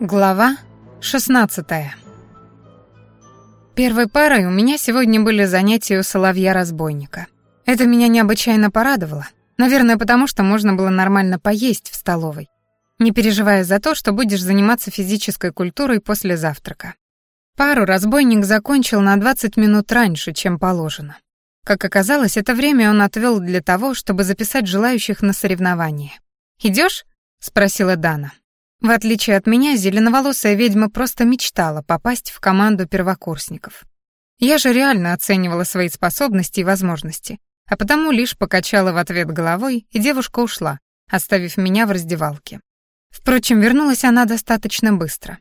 Глава 16 Первой парой у меня сегодня были занятия у соловья-разбойника. Это меня необычайно порадовало. Наверное, потому что можно было нормально поесть в столовой, не переживая за то, что будешь заниматься физической культурой после завтрака. Пару разбойник закончил на 20 минут раньше, чем положено. Как оказалось, это время он отвел для того, чтобы записать желающих на соревнования. «Идёшь?» — спросила Дана. В отличие от меня, зеленоволосая ведьма просто мечтала попасть в команду первокурсников. Я же реально оценивала свои способности и возможности, а потому лишь покачала в ответ головой, и девушка ушла, оставив меня в раздевалке. Впрочем, вернулась она достаточно быстро.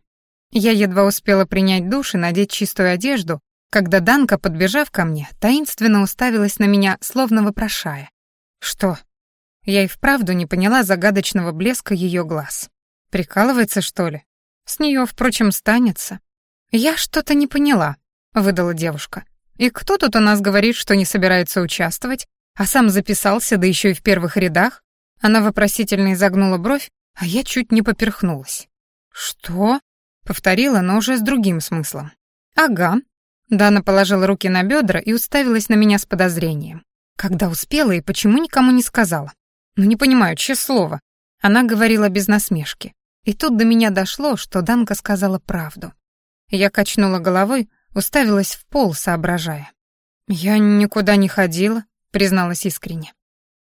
Я едва успела принять душ и надеть чистую одежду, когда Данка, подбежав ко мне, таинственно уставилась на меня, словно вопрошая. «Что?» Я и вправду не поняла загадочного блеска ее глаз. Прикалывается, что ли? С нее, впрочем, станется. Я что-то не поняла, выдала девушка. И кто тут у нас говорит, что не собирается участвовать, а сам записался, да еще и в первых рядах? Она вопросительно изогнула бровь, а я чуть не поперхнулась. Что? повторила, но уже с другим смыслом. Ага. Дана положила руки на бедра и уставилась на меня с подозрением. Когда успела и почему никому не сказала? Ну не понимаю, чье слово. Она говорила без насмешки. И тут до меня дошло, что Данка сказала правду. Я качнула головой, уставилась в пол, соображая. «Я никуда не ходила», — призналась искренне.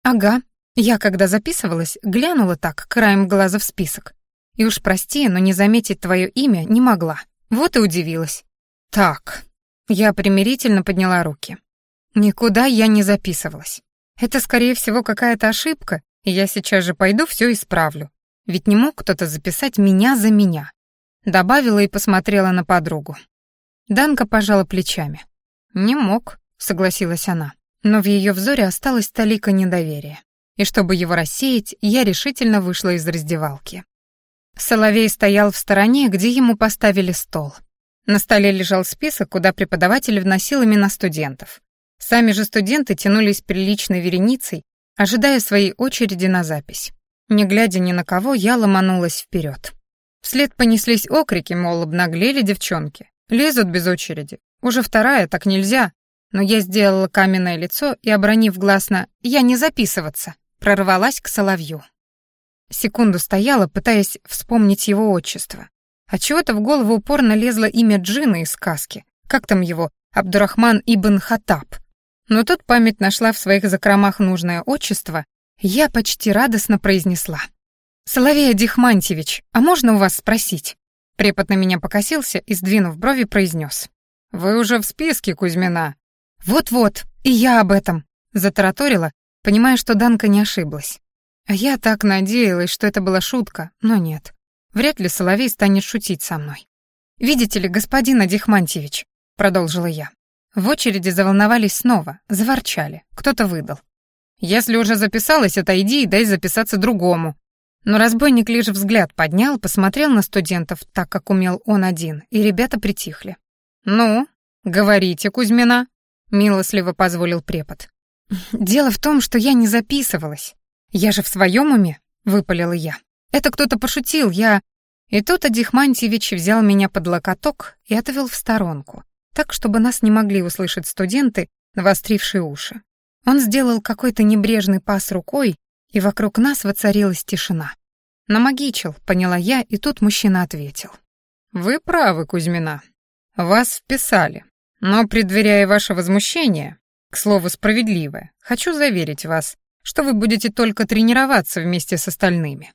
«Ага, я, когда записывалась, глянула так, краем глаза в список. И уж прости, но не заметить твое имя не могла. Вот и удивилась». «Так», — я примирительно подняла руки. «Никуда я не записывалась. Это, скорее всего, какая-то ошибка, и я сейчас же пойду все исправлю. Ведь не мог кто-то записать меня за меня. Добавила и посмотрела на подругу. Данка пожала плечами. «Не мог», — согласилась она. Но в ее взоре осталось толика недоверия. И чтобы его рассеять, я решительно вышла из раздевалки. Соловей стоял в стороне, где ему поставили стол. На столе лежал список, куда преподаватель вносил имена студентов. Сами же студенты тянулись приличной вереницей, ожидая своей очереди на запись. Не глядя ни на кого, я ломанулась вперед. Вслед понеслись окрики, мол, обнаглели девчонки. Лезут без очереди. Уже вторая, так нельзя. Но я сделала каменное лицо и, обронив гласно «я не записываться», прорвалась к соловью. Секунду стояла, пытаясь вспомнить его отчество. А чего-то в голову упорно лезло имя Джина из сказки. Как там его? Абдурахман ибн Хатаб. Но тут память нашла в своих закромах нужное отчество, я почти радостно произнесла. «Соловей Дихмантьевич, а можно у вас спросить?» Препод на меня покосился и, сдвинув брови, произнес. «Вы уже в списке, Кузьмина». «Вот-вот, и я об этом», — затараторила, понимая, что Данка не ошиблась. А я так надеялась, что это была шутка, но нет. Вряд ли Соловей станет шутить со мной. «Видите ли, господин Адихмантьевич», — продолжила я. В очереди заволновались снова, заворчали, кто-то выдал. Если уже записалась, отойди и дай записаться другому». Но разбойник лишь взгляд поднял, посмотрел на студентов, так как умел он один, и ребята притихли. «Ну, говорите, Кузьмина», — милостливо позволил препод. «Дело в том, что я не записывалась. Я же в своем уме», — выпалила я. «Это кто-то пошутил, я...» И тут Адихмантьевич взял меня под локоток и отвел в сторонку, так, чтобы нас не могли услышать студенты, навострившие уши. Он сделал какой-то небрежный пас рукой, и вокруг нас воцарилась тишина. «Намагичил», — поняла я, и тут мужчина ответил. «Вы правы, Кузьмина. Вас вписали. Но, предверяя ваше возмущение, к слову, справедливое, хочу заверить вас, что вы будете только тренироваться вместе с остальными.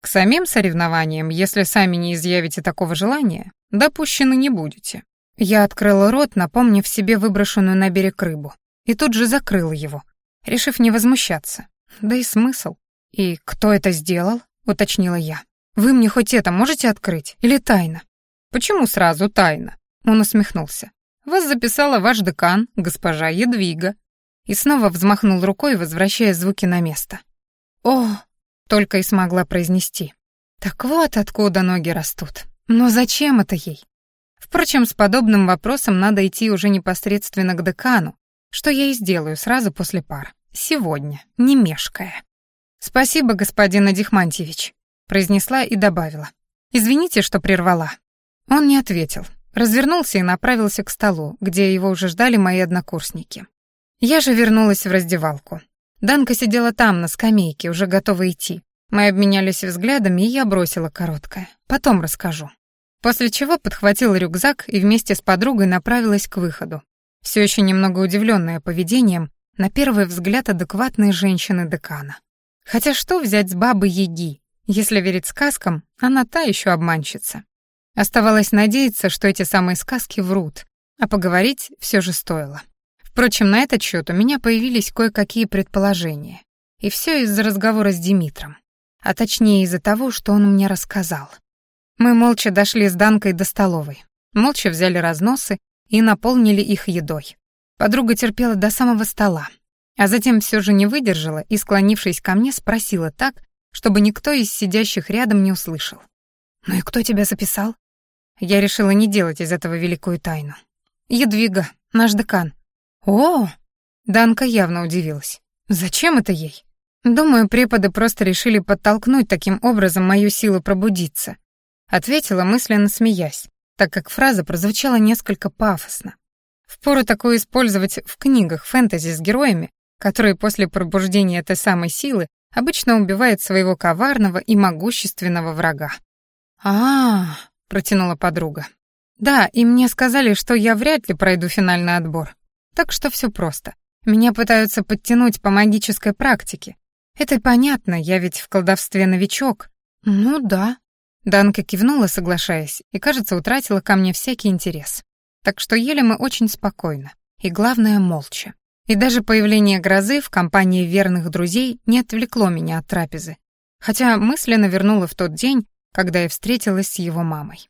К самим соревнованиям, если сами не изъявите такого желания, допущены не будете». Я открыла рот, напомнив себе выброшенную на берег рыбу и тут же закрыл его, решив не возмущаться. Да и смысл. «И кто это сделал?» — уточнила я. «Вы мне хоть это можете открыть? Или тайна?» «Почему сразу тайна?» Он усмехнулся. «Вас записала ваш декан, госпожа Едвига». И снова взмахнул рукой, возвращая звуки на место. «О!» — только и смогла произнести. «Так вот откуда ноги растут. Но зачем это ей?» Впрочем, с подобным вопросом надо идти уже непосредственно к декану, что я и сделаю сразу после пар. Сегодня, не мешкая. «Спасибо, господин Адихмантьевич», — произнесла и добавила. Извините, что прервала». Он не ответил, развернулся и направился к столу, где его уже ждали мои однокурсники. Я же вернулась в раздевалку. Данка сидела там, на скамейке, уже готова идти. Мы обменялись взглядами, и я бросила короткое. Потом расскажу. После чего подхватила рюкзак и вместе с подругой направилась к выходу. Все еще немного удивленная поведением, на первый взгляд адекватной женщины декана. Хотя что взять с бабы Яги? Если верить сказкам, она та еще обманщица. Оставалось надеяться, что эти самые сказки врут, а поговорить все же стоило. Впрочем, на этот счет у меня появились кое-какие предположения. И все из-за разговора с Димитром. А точнее из-за того, что он мне рассказал. Мы молча дошли с Данкой до столовой. Молча взяли разносы и наполнили их едой. Подруга терпела до самого стола, а затем все же не выдержала и, склонившись ко мне, спросила так, чтобы никто из сидящих рядом не услышал. «Ну и кто тебя записал?» Я решила не делать из этого великую тайну. «Едвига, наш декан». «О!» Данка явно удивилась. «Зачем это ей?» «Думаю, преподы просто решили подтолкнуть таким образом мою силу пробудиться», ответила мысленно смеясь, так как фраза прозвучала несколько пафосно. Впору такое использовать в книгах фэнтези с героями, которые после пробуждения этой самой силы обычно убивают своего коварного и могущественного врага. а, протянула подруга. «Да, и мне сказали, что я вряд ли пройду финальный отбор. Так что все просто. Меня пытаются подтянуть по магической практике. Это понятно, я ведь в колдовстве новичок». «Ну да». Данка кивнула, соглашаясь, и, кажется, утратила ко мне всякий интерес. Так что ели мы очень спокойно. И главное, молча. И даже появление грозы в компании верных друзей не отвлекло меня от трапезы. Хотя мысленно вернула в тот день, когда я встретилась с его мамой.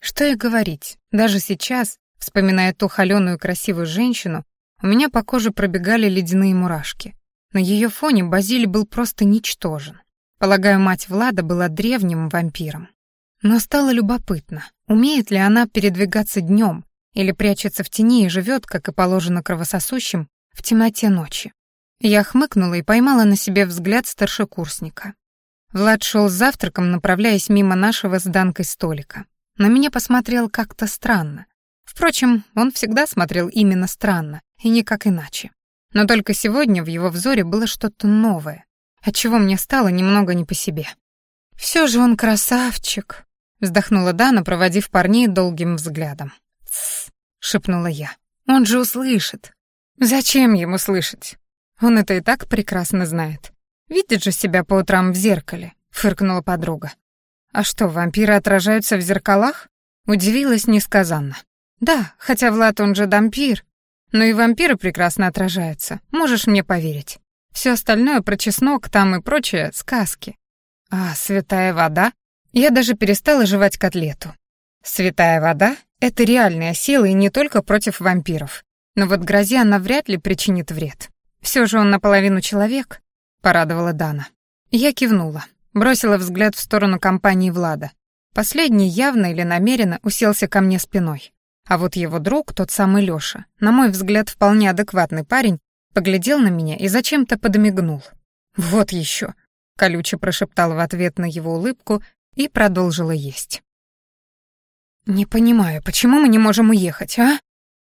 Что и говорить, даже сейчас, вспоминая ту холёную красивую женщину, у меня по коже пробегали ледяные мурашки. На ее фоне Базиль был просто ничтожен. Полагаю, мать Влада была древним вампиром. Но стало любопытно, умеет ли она передвигаться днем или прячется в тени и живет, как и положено кровососущим, в темноте ночи. Я хмыкнула и поймала на себе взгляд старшекурсника. Влад шел с завтраком, направляясь мимо нашего с Данкой столика. На меня посмотрел как-то странно. Впрочем, он всегда смотрел именно странно, и никак иначе. Но только сегодня в его взоре было что-то новое, отчего мне стало немного не по себе. «Все же он красавчик», — вздохнула Дана, проводив парней долгим взглядом. «Тссс», — шепнула я. «Он же услышит». «Зачем ему слышать? Он это и так прекрасно знает. Видит же себя по утрам в зеркале», — фыркнула подруга. «А что, вампиры отражаются в зеркалах?» Удивилась несказанно. «Да, хотя Влад он же дампир. Но и вампиры прекрасно отражаются, можешь мне поверить. Все остальное про чеснок там и прочее — сказки. А святая вода? Я даже перестала жевать котлету. Святая вода — это реальная сила и не только против вампиров. Но вот грозе она вряд ли причинит вред. Все же он наполовину человек, порадовала Дана. Я кивнула, бросила взгляд в сторону компании Влада. Последний явно или намеренно уселся ко мне спиной. А вот его друг, тот самый Лёша, на мой взгляд, вполне адекватный парень, поглядел на меня и зачем-то подмигнул. «Вот еще», — колюче прошептал в ответ на его улыбку и продолжила есть. «Не понимаю, почему мы не можем уехать, а?»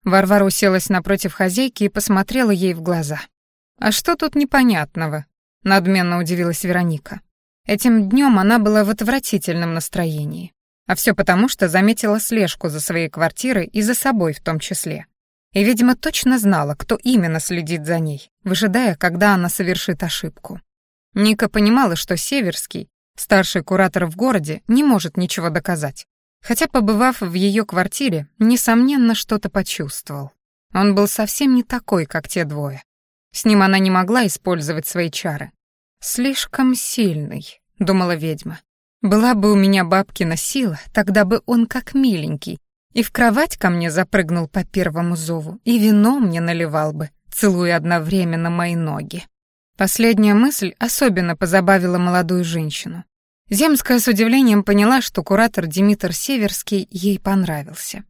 Варвара уселась напротив хозяйки и посмотрела ей в глаза. «А что тут непонятного?» надменно удивилась Вероника. Этим днем она была в отвратительном настроении. А все потому, что заметила слежку за своей квартирой и за собой в том числе. И, видимо, точно знала, кто именно следит за ней, выжидая, когда она совершит ошибку. Ника понимала, что Северский, старший куратор в городе, не может ничего доказать. Хотя, побывав в ее квартире, несомненно, что-то почувствовал. Он был совсем не такой, как те двое. С ним она не могла использовать свои чары. «Слишком сильный», — думала ведьма. «Была бы у меня бабкина сила, тогда бы он как миленький, и в кровать ко мне запрыгнул по первому зову, и вино мне наливал бы, целуя одновременно мои ноги». Последняя мысль особенно позабавила молодую женщину. Земская с удивлением поняла, что куратор Димитр Северский ей понравился.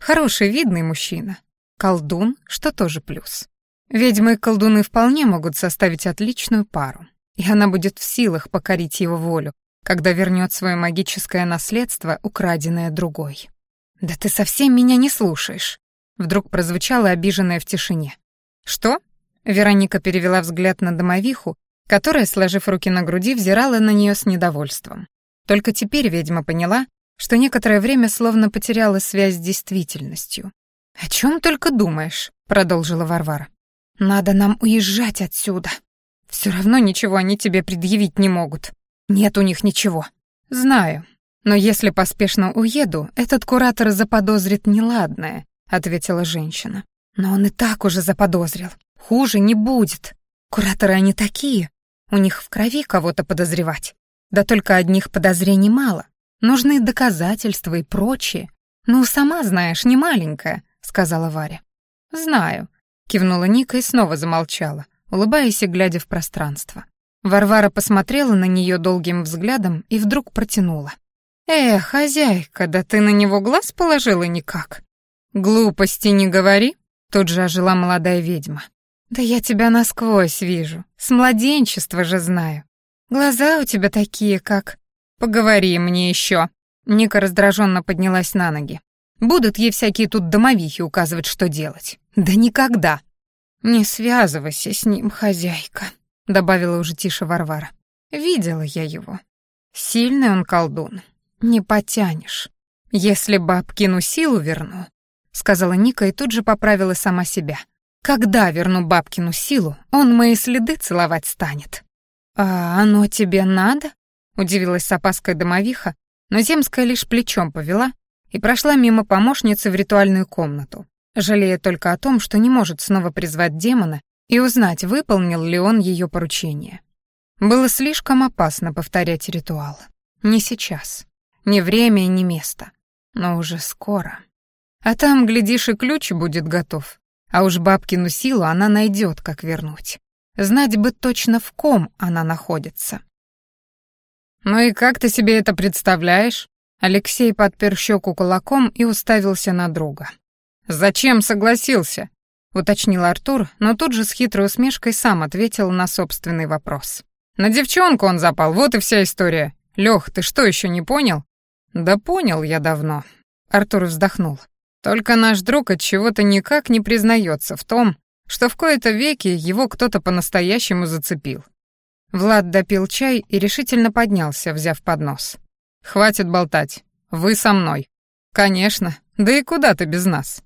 Хороший, видный мужчина. Колдун, что тоже плюс. Ведьмы и колдуны вполне могут составить отличную пару, и она будет в силах покорить его волю, когда вернет свое магическое наследство, украденное другой. «Да ты совсем меня не слушаешь», — вдруг прозвучало обиженное в тишине. «Что?» — Вероника перевела взгляд на домовиху, которая, сложив руки на груди, взирала на нее с недовольством. Только теперь ведьма поняла, что некоторое время словно потеряла связь с действительностью. «О чем только думаешь?» — продолжила Варвара. «Надо нам уезжать отсюда. Все равно ничего они тебе предъявить не могут. Нет у них ничего. Знаю. Но если поспешно уеду, этот куратор заподозрит неладное», — ответила женщина. «Но он и так уже заподозрил. Хуже не будет. Кураторы они такие. У них в крови кого-то подозревать. Да только одних подозрений мало. Нужны доказательства и прочее. Ну, сама знаешь, не маленькая, сказала Варя. Знаю, кивнула Ника и снова замолчала, улыбаясь и глядя в пространство. Варвара посмотрела на нее долгим взглядом и вдруг протянула. «Эх, хозяйка, да ты на него глаз положила никак». «Глупости не говори», — тут же ожила молодая ведьма. «Да я тебя насквозь вижу, с младенчества же знаю. Глаза у тебя такие, как...» «Поговори мне еще. Ника раздраженно поднялась на ноги. «Будут ей всякие тут домовихи указывать, что делать». «Да никогда!» «Не связывайся с ним, хозяйка», — добавила уже тише Варвара. «Видела я его. Сильный он колдун. Не потянешь. Если бабкину силу верну», — сказала Ника и тут же поправила сама себя. «Когда верну бабкину силу, он мои следы целовать станет». «А оно тебе надо?» — удивилась с опаской домовиха, но Земская лишь плечом повела и прошла мимо помощницы в ритуальную комнату, жалея только о том, что не может снова призвать демона и узнать, выполнил ли он ее поручение. Было слишком опасно повторять ритуал. Не сейчас. Не время и не место. Но уже скоро. А там, глядишь, и ключ будет готов. А уж бабкину силу она найдет, как вернуть. Знать бы точно в ком она находится. «Ну и как ты себе это представляешь?» Алексей подпер щеку кулаком и уставился на друга. «Зачем согласился?» — уточнил Артур, но тут же с хитрой усмешкой сам ответил на собственный вопрос. «На девчонку он запал, вот и вся история. Лёх, ты что, еще не понял?» «Да понял я давно», — Артур вздохнул. «Только наш друг от чего-то никак не признается в том, что в кои-то веки его кто-то по-настоящему зацепил. Влад допил чай и решительно поднялся, взяв поднос. «Хватит болтать. Вы со мной». «Конечно. Да и куда ты без нас?»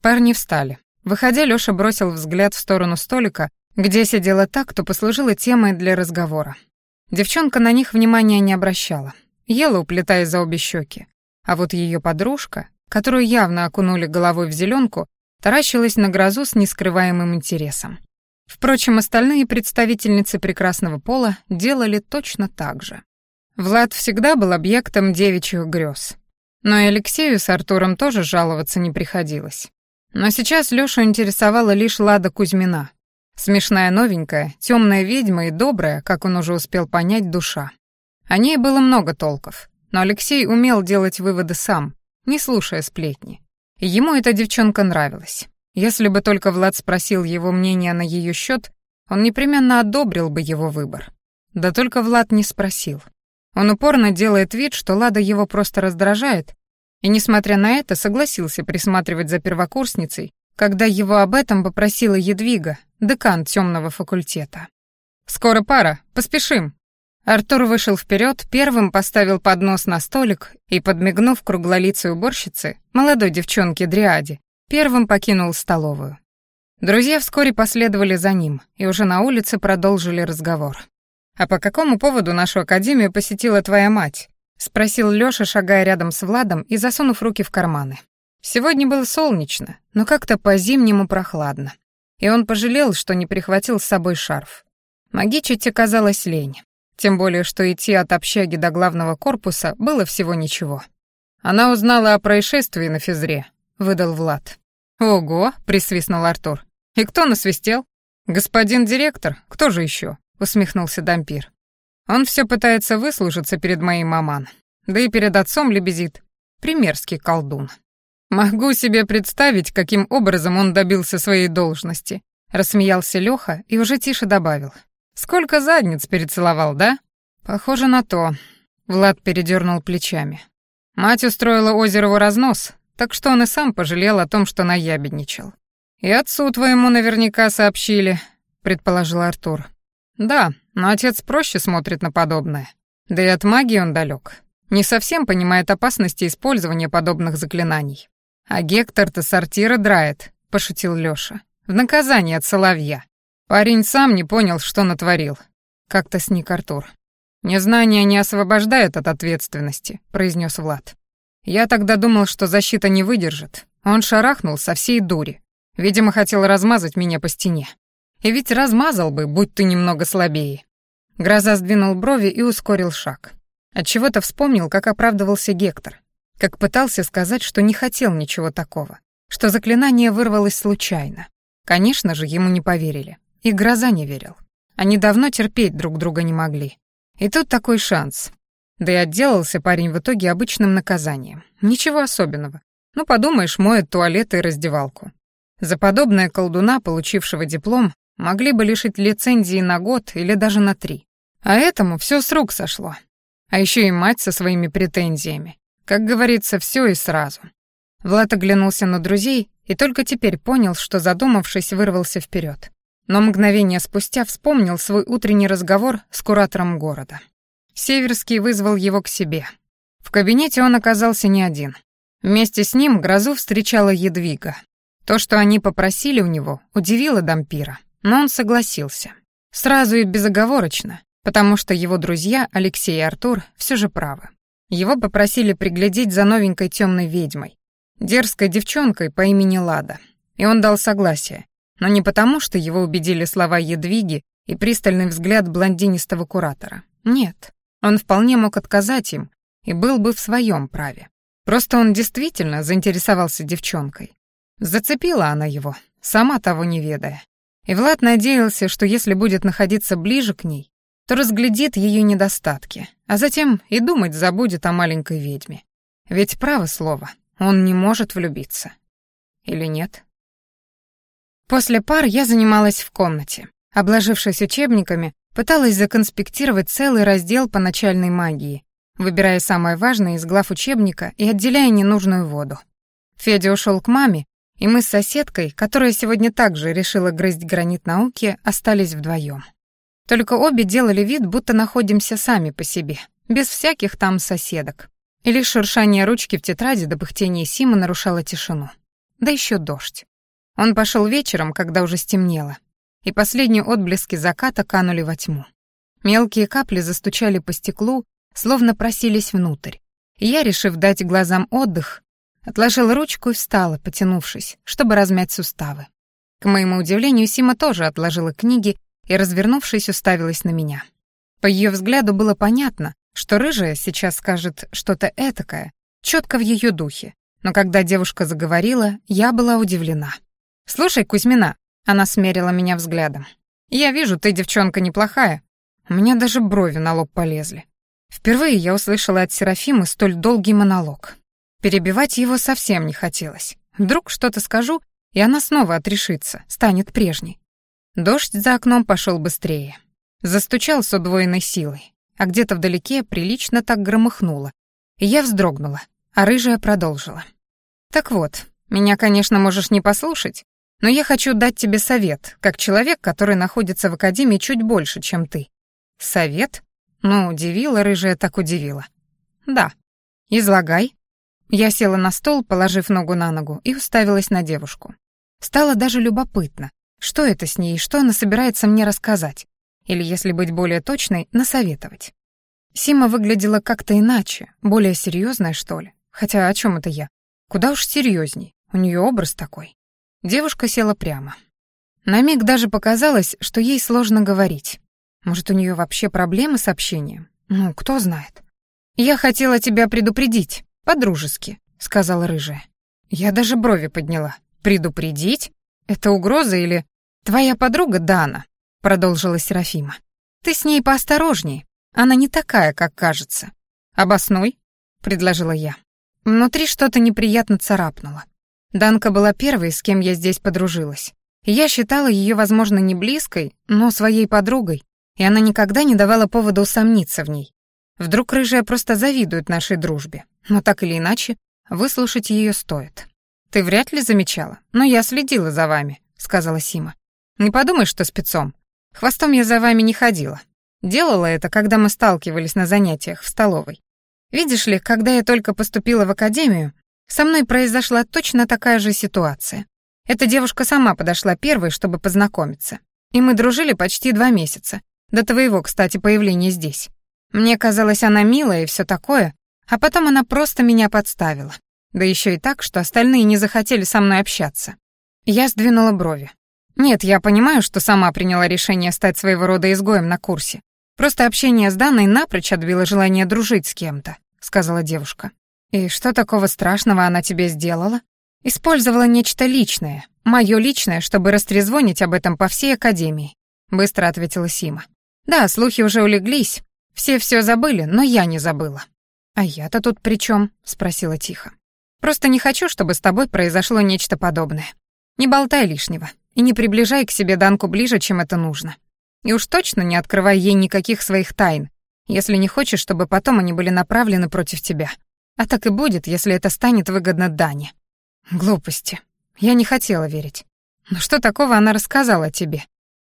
Парни встали. Выходя, Лёша бросил взгляд в сторону столика, где сидела та, кто послужила темой для разговора. Девчонка на них внимания не обращала, ела, уплетая за обе щеки. А вот ее подружка, которую явно окунули головой в зеленку, таращилась на грозу с нескрываемым интересом. Впрочем, остальные представительницы прекрасного пола делали точно так же. Влад всегда был объектом девичьих грез. Но и Алексею с Артуром тоже жаловаться не приходилось. Но сейчас Лёшу интересовала лишь Лада Кузьмина. Смешная новенькая, темная ведьма и добрая, как он уже успел понять, душа. О ней было много толков, но Алексей умел делать выводы сам, не слушая сплетни. ему эта девчонка нравилась. Если бы только Влад спросил его мнение на ее счет, он непременно одобрил бы его выбор. Да только Влад не спросил. Он упорно делает вид, что Лада его просто раздражает, и, несмотря на это, согласился присматривать за первокурсницей, когда его об этом попросила Едвига, декан темного факультета. «Скоро пара, поспешим!» Артур вышел вперед, первым поставил поднос на столик и, подмигнув круглолицей уборщице, молодой девчонке Дриаде, Первым покинул столовую. Друзья вскоре последовали за ним и уже на улице продолжили разговор. «А по какому поводу нашу академию посетила твоя мать?» — спросил Лёша, шагая рядом с Владом и засунув руки в карманы. Сегодня было солнечно, но как-то по-зимнему прохладно. И он пожалел, что не прихватил с собой шарф. Магичить оказалось лень. Тем более, что идти от общаги до главного корпуса было всего ничего. Она узнала о происшествии на физре, выдал Влад. «Ого!» — присвистнул Артур. «И кто насвистел?» «Господин директор, кто же еще?» — усмехнулся Дампир. «Он все пытается выслужиться перед моей маман, да и перед отцом лебезит. Примерский колдун». «Могу себе представить, каким образом он добился своей должности», — рассмеялся Леха и уже тише добавил. «Сколько задниц перецеловал, да?» «Похоже на то. Влад передернул плечами. Мать устроила Озерову разнос, так что он и сам пожалел о том, что наябедничал. «И отцу твоему наверняка сообщили», — предположил Артур. «Да, но отец проще смотрит на подобное. Да и от магии он далек. Не совсем понимает опасности использования подобных заклинаний. А Гектор-то сортира драет», — пошутил Лёша. «В наказание от соловья. Парень сам не понял, что натворил». Как-то сник Артур. «Незнание не освобождает от ответственности», — произнес Влад. «Я тогда думал, что защита не выдержит. Он шарахнул со всей дури. Видимо, хотел размазать меня по стене. И ведь размазал бы, будь ты немного слабее». Гроза сдвинул брови и ускорил шаг. Отчего-то вспомнил, как оправдывался Гектор, как пытался сказать, что не хотел ничего такого, что заклинание вырвалось случайно. Конечно же, ему не поверили. И Гроза не верил. Они давно терпеть друг друга не могли. И тут такой шанс. Да и отделался парень в итоге обычным наказанием. Ничего особенного. Ну, подумаешь, моет туалет и раздевалку. За подобное колдуна, получившего диплом, могли бы лишить лицензии на год или даже на три. А этому все с рук сошло. А еще и мать со своими претензиями. Как говорится, все и сразу. Влад оглянулся на друзей и только теперь понял, что, задумавшись, вырвался вперед но мгновение спустя вспомнил свой утренний разговор с куратором города. Северский вызвал его к себе. В кабинете он оказался не один. Вместе с ним грозу встречала Едвига. То, что они попросили у него, удивило Дампира, но он согласился. Сразу и безоговорочно, потому что его друзья Алексей и Артур все же правы. Его попросили приглядеть за новенькой темной ведьмой, дерзкой девчонкой по имени Лада, и он дал согласие, но не потому, что его убедили слова Едвиги и пристальный взгляд блондинистого куратора. Нет, он вполне мог отказать им и был бы в своем праве. Просто он действительно заинтересовался девчонкой. Зацепила она его, сама того не ведая. И Влад надеялся, что если будет находиться ближе к ней, то разглядит ее недостатки, а затем и думать забудет о маленькой ведьме. Ведь право слово, он не может влюбиться. Или нет? После пар я занималась в комнате. Обложившись учебниками, пыталась законспектировать целый раздел по начальной магии, выбирая самое важное из глав учебника и отделяя ненужную воду. Федя ушел к маме, и мы с соседкой, которая сегодня также решила грызть гранит науки, остались вдвоем. Только обе делали вид, будто находимся сами по себе, без всяких там соседок. И лишь шуршание ручки в тетради до пыхтения Сима нарушало тишину. Да еще дождь. Он пошел вечером, когда уже стемнело, и последние отблески заката канули во тьму. Мелкие капли застучали по стеклу, словно просились внутрь. И я, решив дать глазам отдых, отложила ручку и встала, потянувшись, чтобы размять суставы. К моему удивлению, Сима тоже отложила книги и, развернувшись, уставилась на меня. По ее взгляду было понятно, что рыжая сейчас скажет что-то этакое, четко в ее духе, но когда девушка заговорила, я была удивлена. «Слушай, Кузьмина», — она смерила меня взглядом. «Я вижу, ты девчонка неплохая». У меня даже брови на лоб полезли. Впервые я услышала от Серафимы столь долгий монолог. Перебивать его совсем не хотелось. Вдруг что-то скажу, и она снова отрешится, станет прежней. Дождь за окном пошел быстрее. Застучал с удвоенной силой, а где-то вдалеке прилично так громыхнуло. Я вздрогнула, а рыжая продолжила. «Так вот, меня, конечно, можешь не послушать, но я хочу дать тебе совет, как человек, который находится в академии чуть больше, чем ты. Совет? Ну, удивила рыжая, так удивила. Да. Излагай. Я села на стол, положив ногу на ногу, и уставилась на девушку. Стало даже любопытно, что это с ней и что она собирается мне рассказать. Или, если быть более точной, насоветовать. Сима выглядела как-то иначе, более серьезная, что ли. Хотя о чем это я? Куда уж серьезней. У нее образ такой. Девушка села прямо. На миг даже показалось, что ей сложно говорить. Может, у нее вообще проблемы с общением? Ну, кто знает. «Я хотела тебя предупредить, по-дружески», — сказала рыжая. Я даже брови подняла. «Предупредить? Это угроза или...» «Твоя подруга Дана», — продолжила Серафима. «Ты с ней поосторожней. Она не такая, как кажется». «Обоснуй», — предложила я. Внутри что-то неприятно царапнуло. Данка была первой, с кем я здесь подружилась. я считала ее, возможно, не близкой, но своей подругой, и она никогда не давала повода усомниться в ней. Вдруг рыжая просто завидует нашей дружбе. Но так или иначе, выслушать ее стоит. «Ты вряд ли замечала, но я следила за вами», — сказала Сима. «Не подумай, что спецом. Хвостом я за вами не ходила. Делала это, когда мы сталкивались на занятиях в столовой. Видишь ли, когда я только поступила в академию, со мной произошла точно такая же ситуация. Эта девушка сама подошла первой, чтобы познакомиться. И мы дружили почти два месяца. До твоего, кстати, появления здесь. Мне казалось, она милая и все такое, а потом она просто меня подставила. Да еще и так, что остальные не захотели со мной общаться. Я сдвинула брови. Нет, я понимаю, что сама приняла решение стать своего рода изгоем на курсе. Просто общение с Данной напрочь отбило желание дружить с кем-то, сказала девушка. И что такого страшного она тебе сделала? Использовала нечто личное, мое личное, чтобы растрезвонить об этом по всей академии, быстро ответила Сима. Да, слухи уже улеглись, все все забыли, но я не забыла. А я-то тут при чем? спросила тихо. Просто не хочу, чтобы с тобой произошло нечто подобное. Не болтай лишнего и не приближай к себе Данку ближе, чем это нужно. И уж точно не открывай ей никаких своих тайн, если не хочешь, чтобы потом они были направлены против тебя. А так и будет, если это станет выгодно Дане. Глупости. Я не хотела верить. Но что такого она рассказала тебе?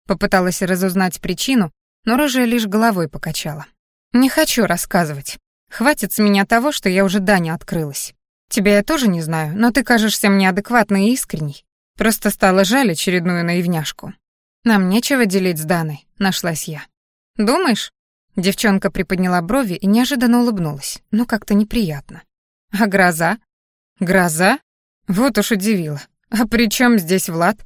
Попыталась разузнать причину, но рыжая лишь головой покачала. Не хочу рассказывать. Хватит с меня того, что я уже Дане открылась. Тебя я тоже не знаю, но ты кажешься мне адекватной и искренней. Просто стало жаль очередную наивняшку. Нам нечего делить с Даной, нашлась я. Думаешь? Девчонка приподняла брови и неожиданно улыбнулась, но как-то неприятно. А гроза? Гроза? Вот уж удивила. А при чем здесь Влад?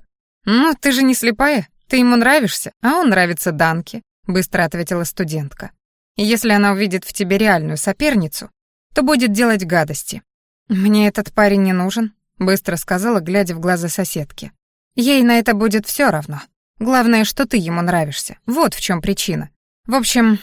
Ну, ты же не слепая, ты ему нравишься, а он нравится Данке, быстро ответила студентка. Если она увидит в тебе реальную соперницу, то будет делать гадости. «Мне этот парень не нужен», — быстро сказала, глядя в глаза соседки. «Ей на это будет все равно. Главное, что ты ему нравишься. Вот в чем причина. В общем...»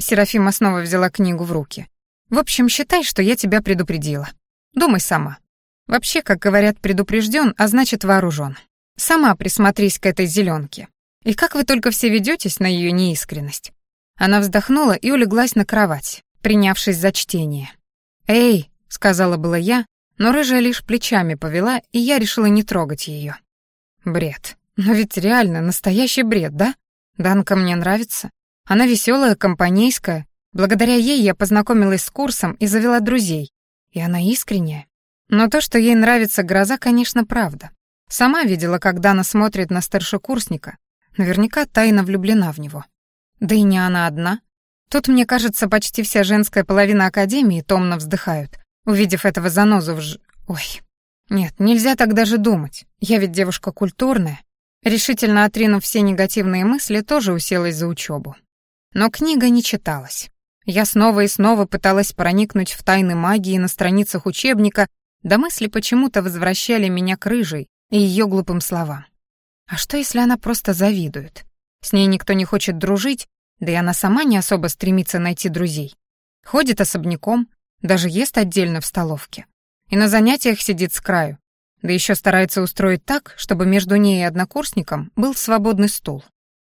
Серафима снова взяла книгу в руки. «В общем, считай, что я тебя предупредила. Думай сама. Вообще, как говорят, предупрежден, а значит вооружен. Сама присмотрись к этой зеленке. И как вы только все ведетесь на ее неискренность». Она вздохнула и улеглась на кровать, принявшись за чтение. «Эй!» — сказала была я, но рыжая лишь плечами повела, и я решила не трогать ее. Бред. Но ведь реально настоящий бред, да? Данка мне нравится. Она веселая, компанейская. Благодаря ей я познакомилась с курсом и завела друзей. И она искренняя. Но то, что ей нравится гроза, конечно, правда. Сама видела, как Дана смотрит на старшекурсника. Наверняка тайно влюблена в него. Да и не она одна. Тут, мне кажется, почти вся женская половина Академии томно вздыхают, увидев этого занозу в ж... Ой. Нет, нельзя так даже думать. Я ведь девушка культурная. Решительно отринув все негативные мысли, тоже уселась за учебу. Но книга не читалась. Я снова и снова пыталась проникнуть в тайны магии на страницах учебника, да мысли почему-то возвращали меня к рыжей и ее глупым словам. А что, если она просто завидует? С ней никто не хочет дружить, да и она сама не особо стремится найти друзей. Ходит особняком, даже ест отдельно в столовке. И на занятиях сидит с краю. Да еще старается устроить так, чтобы между ней и однокурсником был свободный стул.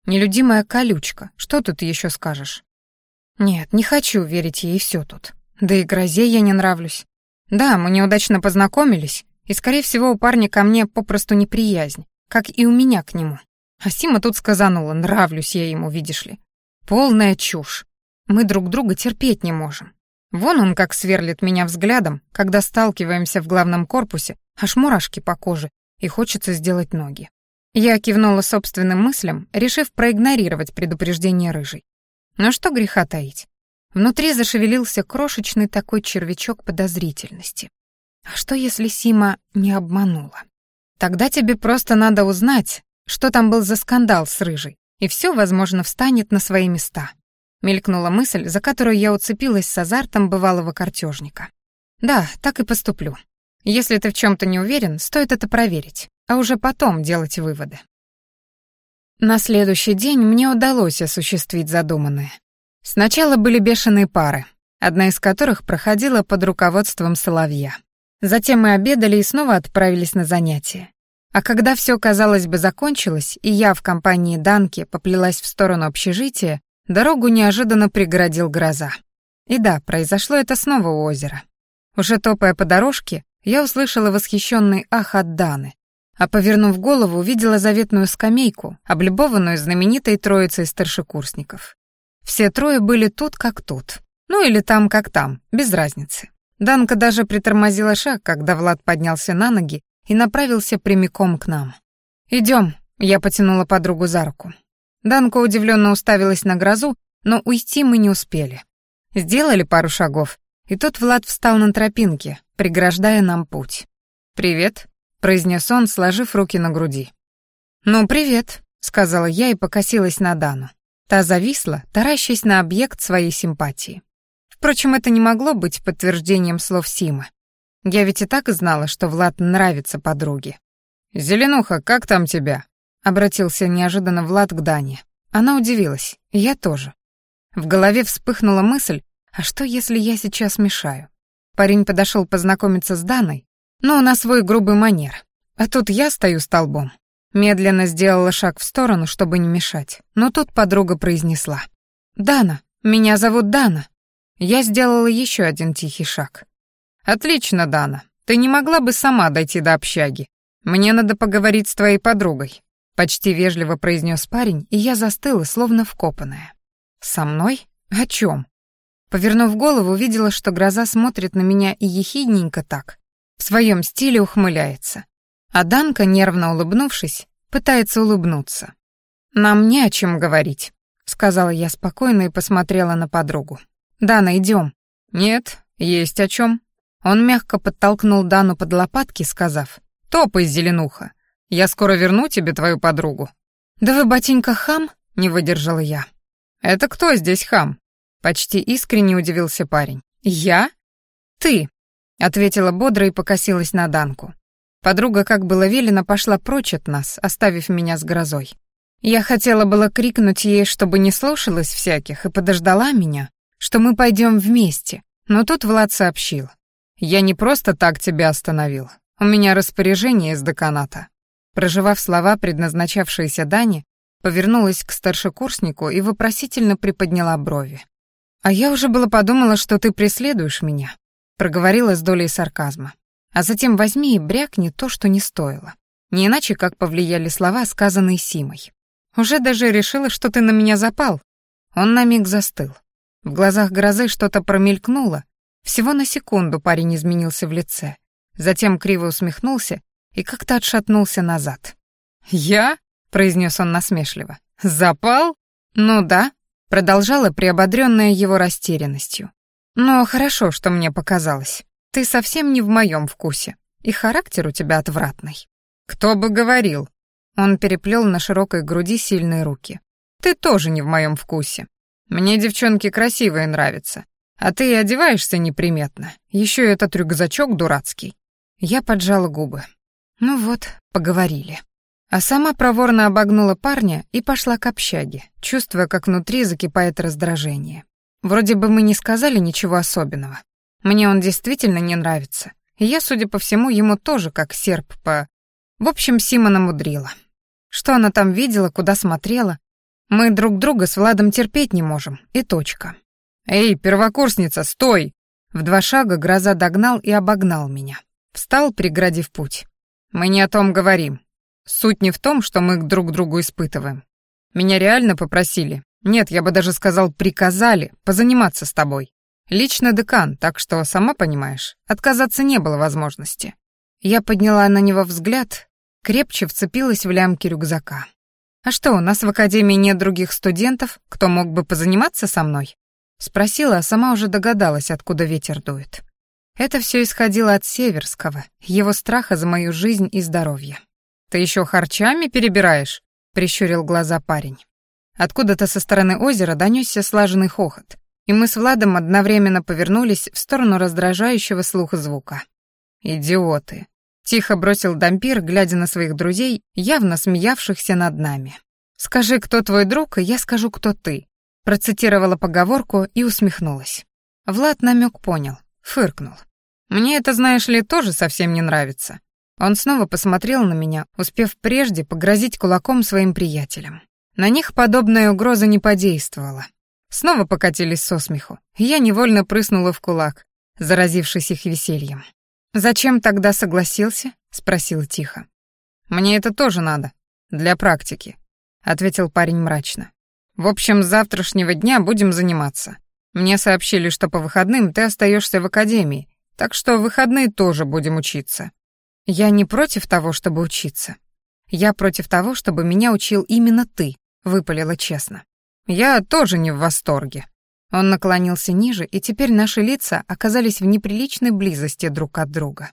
Нелюдимая колючка, что тут еще скажешь? Нет, не хочу верить ей все тут. Да и грозе я не нравлюсь. Да, мы неудачно познакомились, и, скорее всего, у парня ко мне попросту неприязнь, как и у меня к нему. А Сима тут сказанула, нравлюсь я ему, видишь ли. Полная чушь. Мы друг друга терпеть не можем. Вон он как сверлит меня взглядом, когда сталкиваемся в главном корпусе, аж мурашки по коже, и хочется сделать ноги. Я кивнула собственным мыслям, решив проигнорировать предупреждение рыжей. Но что греха таить? Внутри зашевелился крошечный такой червячок подозрительности. А что, если Сима не обманула? Тогда тебе просто надо узнать, что там был за скандал с рыжей, и все, возможно, встанет на свои места. Мелькнула мысль, за которую я уцепилась с азартом бывалого картежника. Да, так и поступлю. Если ты в чем-то не уверен, стоит это проверить, а уже потом делать выводы. На следующий день мне удалось осуществить задуманное. Сначала были бешеные пары, одна из которых проходила под руководством Соловья. Затем мы обедали и снова отправились на занятия. А когда все, казалось бы, закончилось, и я в компании Данки поплелась в сторону общежития, Дорогу неожиданно преградил гроза. И да, произошло это снова у озера. Уже топая по дорожке, я услышала восхищенный ах от Даны, а повернув голову, увидела заветную скамейку, облюбованную знаменитой троицей старшекурсников. Все трое были тут как тут. Ну или там как там, без разницы. Данка даже притормозила шаг, когда Влад поднялся на ноги и направился прямиком к нам. Идем, я потянула подругу за руку. Данка удивленно уставилась на грозу, но уйти мы не успели. Сделали пару шагов, и тут Влад встал на тропинке, преграждая нам путь. «Привет», — произнес он, сложив руки на груди. «Ну, привет», — сказала я и покосилась на Дану. Та зависла, таращась на объект своей симпатии. Впрочем, это не могло быть подтверждением слов Симы. Я ведь и так знала, что Влад нравится подруге. «Зеленуха, как там тебя?» — обратился неожиданно Влад к Дане. Она удивилась, я тоже. В голове вспыхнула мысль, а что, если я сейчас мешаю? Парень подошел познакомиться с Даной, но на свой грубый манер. А тут я стою столбом. Медленно сделала шаг в сторону, чтобы не мешать, но тут подруга произнесла. «Дана, меня зовут Дана». Я сделала еще один тихий шаг. «Отлично, Дана. Ты не могла бы сама дойти до общаги? Мне надо поговорить с твоей подругой», — почти вежливо произнес парень, и я застыла, словно вкопанная. «Со мной? О чем? Повернув голову, увидела, что гроза смотрит на меня и ехидненько так, в своем стиле ухмыляется. А Данка, нервно улыбнувшись, пытается улыбнуться. «Нам не о чем говорить», — сказала я спокойно и посмотрела на подругу. «Дана, идем». «Нет, есть о чем. Он мягко подтолкнул Дану под лопатки, сказав, «Топай, зеленуха, я скоро верну тебе твою подругу». «Да вы, батенька, хам?» — не выдержала я. «Это кто здесь хам?» Почти искренне удивился парень. «Я?» «Ты», — ответила бодро и покосилась на Данку. Подруга, как было велено, пошла прочь от нас, оставив меня с грозой. Я хотела было крикнуть ей, чтобы не слушалась всяких, и подождала меня, что мы пойдем вместе, но тут Влад сообщил. «Я не просто так тебя остановил. У меня распоряжение из деканата». Проживав слова, предназначавшиеся Дане, повернулась к старшекурснику и вопросительно приподняла брови. «А я уже было подумала, что ты преследуешь меня», — проговорила с долей сарказма. «А затем возьми и брякни то, что не стоило. Не иначе, как повлияли слова, сказанные Симой. Уже даже решила, что ты на меня запал». Он на миг застыл. В глазах грозы что-то промелькнуло. Всего на секунду парень изменился в лице. Затем криво усмехнулся и как-то отшатнулся назад. «Я?» произнес он насмешливо. «Запал?» «Ну да», — продолжала приободренная его растерянностью. «Но хорошо, что мне показалось. Ты совсем не в моем вкусе, и характер у тебя отвратный». «Кто бы говорил?» Он переплел на широкой груди сильные руки. «Ты тоже не в моем вкусе. Мне девчонки красивые нравятся, а ты и одеваешься неприметно. Еще этот рюкзачок дурацкий». Я поджала губы. «Ну вот, поговорили». А сама проворно обогнула парня и пошла к общаге, чувствуя, как внутри закипает раздражение. Вроде бы мы не сказали ничего особенного. Мне он действительно не нравится. И я, судя по всему, ему тоже как серп по... В общем, Сима намудрила. Что она там видела, куда смотрела? Мы друг друга с Владом терпеть не можем, и точка. «Эй, первокурсница, стой!» В два шага гроза догнал и обогнал меня. Встал, преградив путь. «Мы не о том говорим. Суть не в том, что мы друг другу испытываем. Меня реально попросили, нет, я бы даже сказал, приказали позаниматься с тобой. Лично декан, так что, сама понимаешь, отказаться не было возможности. Я подняла на него взгляд, крепче вцепилась в лямки рюкзака. «А что, у нас в академии нет других студентов, кто мог бы позаниматься со мной?» Спросила, а сама уже догадалась, откуда ветер дует. Это все исходило от Северского, его страха за мою жизнь и здоровье. «Ты еще харчами перебираешь?» — прищурил глаза парень. Откуда-то со стороны озера донесся слаженный хохот, и мы с Владом одновременно повернулись в сторону раздражающего слуха звука. «Идиоты!» — тихо бросил дампир, глядя на своих друзей, явно смеявшихся над нами. «Скажи, кто твой друг, и я скажу, кто ты», — процитировала поговорку и усмехнулась. Влад намек понял, фыркнул. «Мне это, знаешь ли, тоже совсем не нравится. Он снова посмотрел на меня, успев прежде погрозить кулаком своим приятелям. На них подобная угроза не подействовала. снова покатились со смеху. Я невольно прыснула в кулак, заразившись их весельем. «Зачем тогда согласился?» — спросила тихо. «Мне это тоже надо. Для практики», — ответил парень мрачно. «В общем, с завтрашнего дня будем заниматься. Мне сообщили, что по выходным ты остаешься в академии, так что в выходные тоже будем учиться». «Я не против того, чтобы учиться. Я против того, чтобы меня учил именно ты», — выпалила честно. «Я тоже не в восторге». Он наклонился ниже, и теперь наши лица оказались в неприличной близости друг от друга.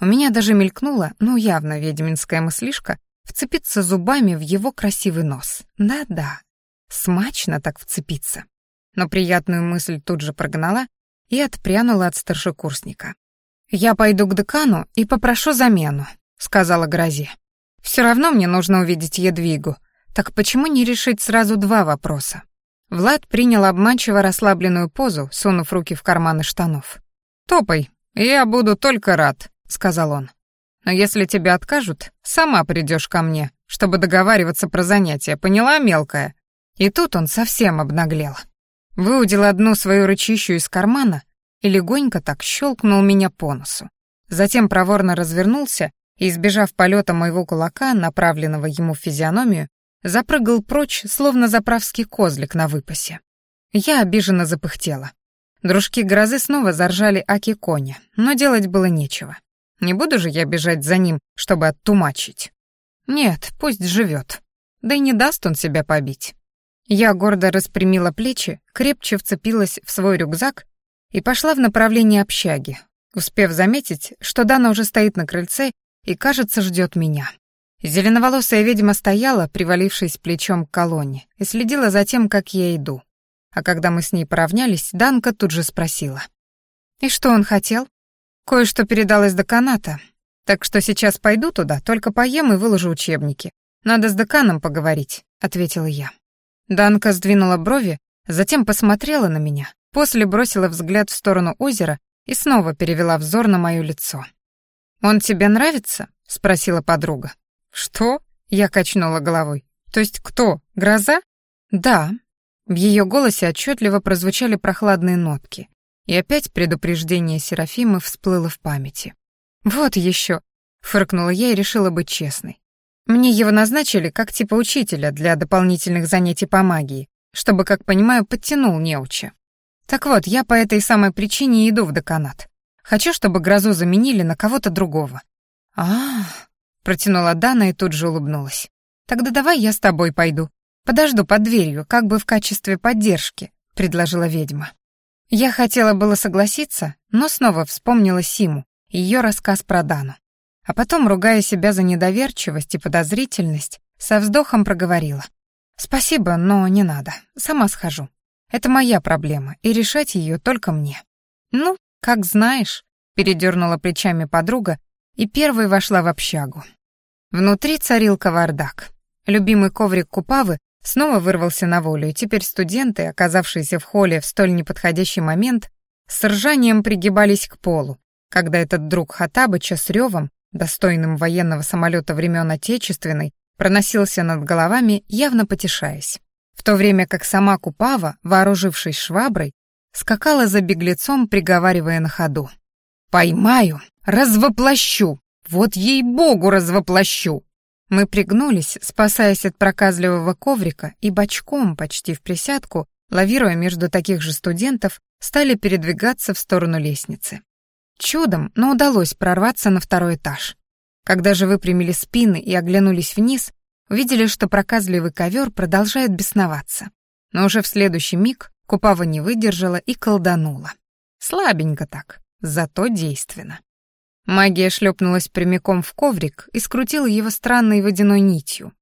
У меня даже мелькнула, ну явно ведьминская мыслишка, вцепиться зубами в его красивый нос. Да-да, смачно так вцепиться. Но приятную мысль тут же прогнала и отпрянула от старшекурсника. «Я пойду к декану и попрошу замену», — сказала Грози. «Все равно мне нужно увидеть Едвигу, так почему не решить сразу два вопроса?» Влад принял обманчиво расслабленную позу, сунув руки в карманы штанов. «Топай, я буду только рад», — сказал он. «Но если тебя откажут, сама придешь ко мне, чтобы договариваться про занятия, поняла, мелкая?» И тут он совсем обнаглел. Выудил одну свою рычищу из кармана и легонько так щелкнул меня по носу. Затем проворно развернулся и, избежав полета моего кулака, направленного ему в физиономию, запрыгал прочь, словно заправский козлик на выпасе. Я обиженно запыхтела. Дружки грозы снова заржали аки коня, но делать было нечего. Не буду же я бежать за ним, чтобы оттумачить. Нет, пусть живет. Да и не даст он себя побить. Я гордо распрямила плечи, крепче вцепилась в свой рюкзак и пошла в направлении общаги, успев заметить, что Дана уже стоит на крыльце и, кажется, ждет меня. Зеленоволосая ведьма стояла, привалившись плечом к колонне, и следила за тем, как я иду. А когда мы с ней поравнялись, Данка тут же спросила. «И что он хотел?» «Кое-что передал из деканата, так что сейчас пойду туда, только поем и выложу учебники. Надо с деканом поговорить», — ответила я. Данка сдвинула брови, затем посмотрела на меня, После бросила взгляд в сторону озера и снова перевела взор на моё лицо. «Он тебе нравится?» — спросила подруга. «Что?» — я качнула головой. «То есть кто? Гроза?» «Да». В её голосе отчетливо прозвучали прохладные нотки, и опять предупреждение Серафимы всплыло в памяти. «Вот ещё», — фыркнула я и решила быть честной. «Мне его назначили как типа учителя для дополнительных занятий по магии, чтобы, как понимаю, подтянул неуча. Так вот, я по этой самой причине иду в деканат. Хочу, чтобы грозу заменили на кого-то другого. А, -а, -а протянула Дана и тут же улыбнулась. Тогда давай я с тобой пойду. Подожду под дверью, как бы в качестве поддержки, предложила ведьма. Я хотела было согласиться, но снова вспомнила Симу и ее рассказ про Дану. А потом, ругая себя за недоверчивость и подозрительность, со вздохом проговорила. «Спасибо, но не надо. Сама схожу. Это моя проблема, и решать ее только мне. Ну, как знаешь, передернула плечами подруга и первой вошла в общагу. Внутри царил кавардак. Любимый коврик Купавы снова вырвался на волю, и теперь студенты, оказавшиеся в холле в столь неподходящий момент, с ржанием пригибались к полу, когда этот друг Хатабыча с ревом, достойным военного самолета времен Отечественной, проносился над головами, явно потешаясь в то время как сама Купава, вооружившись шваброй, скакала за беглецом, приговаривая на ходу. «Поймаю, развоплощу! Вот ей-богу развоплощу!» Мы пригнулись, спасаясь от проказливого коврика, и бочком, почти в присядку, лавируя между таких же студентов, стали передвигаться в сторону лестницы. Чудом, но удалось прорваться на второй этаж. Когда же выпрямили спины и оглянулись вниз, увидели, что проказливый ковер продолжает бесноваться. Но уже в следующий миг Купава не выдержала и колданула. Слабенько так, зато действенно. Магия шлепнулась прямиком в коврик и скрутила его странной водяной нитью,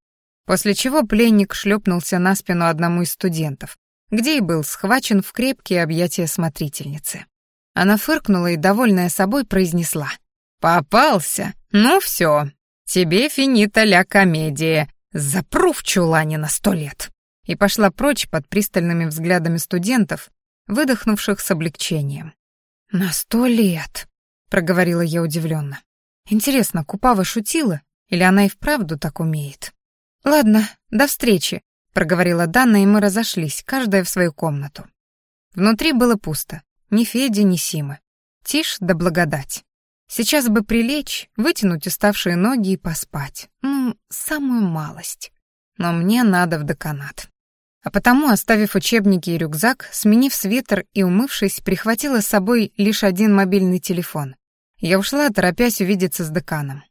после чего пленник шлепнулся на спину одному из студентов, где и был схвачен в крепкие объятия смотрительницы. Она фыркнула и, довольная собой, произнесла. «Попался! Ну все, тебе финита ля комедия, Запру в чулане на сто лет!» И пошла прочь под пристальными взглядами студентов, выдохнувших с облегчением. «На сто лет!» — проговорила я удивленно. «Интересно, Купава шутила, или она и вправду так умеет?» «Ладно, до встречи», — проговорила Дана, и мы разошлись, каждая в свою комнату. Внутри было пусто. Ни Феди, ни Симы. Тишь да благодать. Сейчас бы прилечь, вытянуть уставшие ноги и поспать. Ну, самую малость. Но мне надо в деканат. А потому, оставив учебники и рюкзак, сменив свитер и умывшись, прихватила с собой лишь один мобильный телефон. Я ушла, торопясь увидеться с деканом.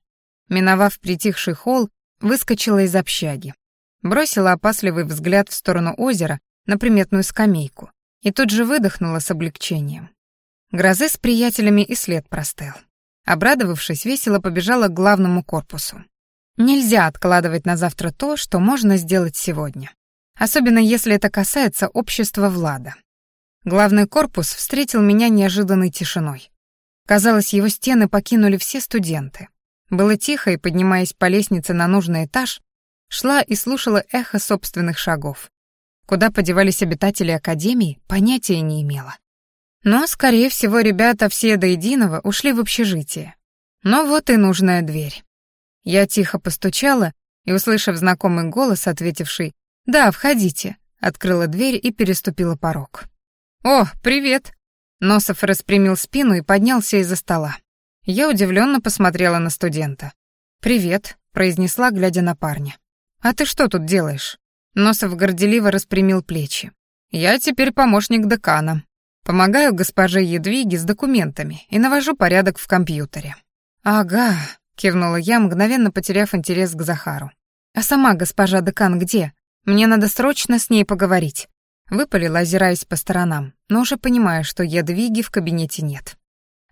Миновав притихший холл, выскочила из общаги. Бросила опасливый взгляд в сторону озера на приметную скамейку и тут же выдохнула с облегчением. Грозы с приятелями и след простыл. Обрадовавшись, весело побежала к главному корпусу. Нельзя откладывать на завтра то, что можно сделать сегодня. Особенно если это касается общества Влада. Главный корпус встретил меня неожиданной тишиной. Казалось, его стены покинули все студенты. Было тихо, и, поднимаясь по лестнице на нужный этаж, шла и слушала эхо собственных шагов. Куда подевались обитатели Академии, понятия не имела. Но, скорее всего, ребята все до единого ушли в общежитие. Но вот и нужная дверь. Я тихо постучала и, услышав знакомый голос, ответивший «Да, входите», открыла дверь и переступила порог. «О, привет!» Носов распрямил спину и поднялся из-за стола. Я удивленно посмотрела на студента. «Привет», — произнесла, глядя на парня. «А ты что тут делаешь?» Носов горделиво распрямил плечи. «Я теперь помощник декана. Помогаю госпоже Едвиге с документами и навожу порядок в компьютере». «Ага», — кивнула я, мгновенно потеряв интерес к Захару. «А сама госпожа декан где? Мне надо срочно с ней поговорить». Выпалила, озираясь по сторонам, но уже понимая, что Едвиги в кабинете нет.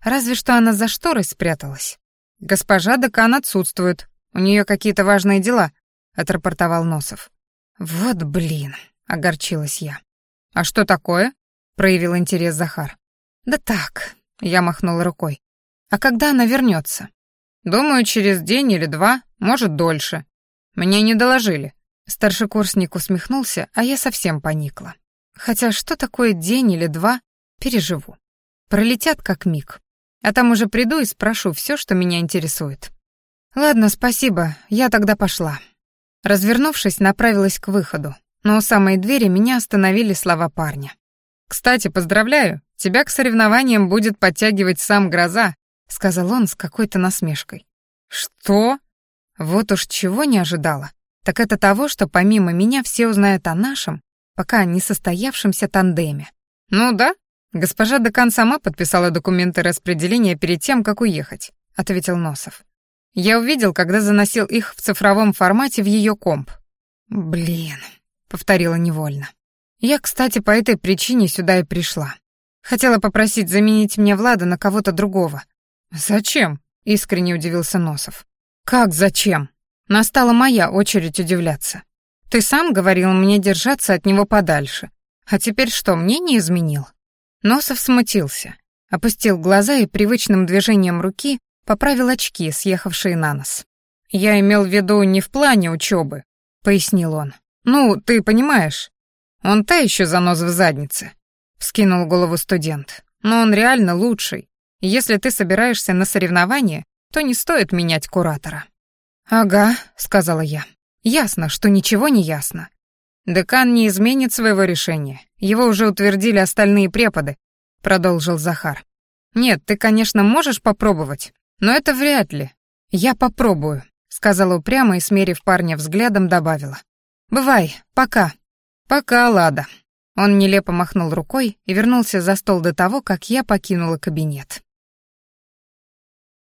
Разве что она за шторой спряталась. «Госпожа декан отсутствует. У нее какие-то важные дела», — отрапортовал Носов. «Вот блин», — огорчилась я. «А что такое?» — проявил интерес Захар. «Да так», — я махнула рукой. «А когда она вернется? «Думаю, через день или два, может, дольше. Мне не доложили». Старшекурсник усмехнулся, а я совсем поникла. Хотя что такое день или два, переживу. Пролетят как миг. А там уже приду и спрошу все, что меня интересует. Ладно, спасибо, я тогда пошла. Развернувшись, направилась к выходу, но у самой двери меня остановили слова парня. «Кстати, поздравляю, тебя к соревнованиям будет подтягивать сам Гроза», сказал он с какой-то насмешкой. «Что?» Вот уж чего не ожидала, так это того, что помимо меня все узнают о нашем, пока не состоявшемся тандеме. «Ну да, госпожа Декан сама подписала документы распределения перед тем, как уехать», — ответил Носов. «Я увидел, когда заносил их в цифровом формате в ее комп». «Блин», — повторила невольно. «Я, кстати, по этой причине сюда и пришла. Хотела попросить заменить мне Влада на кого-то другого». «Зачем?» — искренне удивился Носов. «Как зачем?» Настала моя очередь удивляться. Ты сам говорил мне держаться от него подальше. А теперь что, мне не изменил?» Носов смутился, опустил глаза и привычным движением руки поправил очки, съехавшие на нос. «Я имел в виду не в плане учебы», — пояснил он. «Ну, ты понимаешь, он та еще занос в заднице», — вскинул голову студент. «Но он реально лучший. Если ты собираешься на соревнования, то не стоит менять куратора». «Ага», — сказала я. «Ясно, что ничего не ясно. Декан не изменит своего решения. Его уже утвердили остальные преподы», — продолжил Захар. «Нет, ты, конечно, можешь попробовать, но это вряд ли. Я попробую», — сказала упрямо и, смерив парня взглядом, добавила. «Бывай, пока». «Пока, Лада». Он нелепо махнул рукой и вернулся за стол до того, как я покинула кабинет.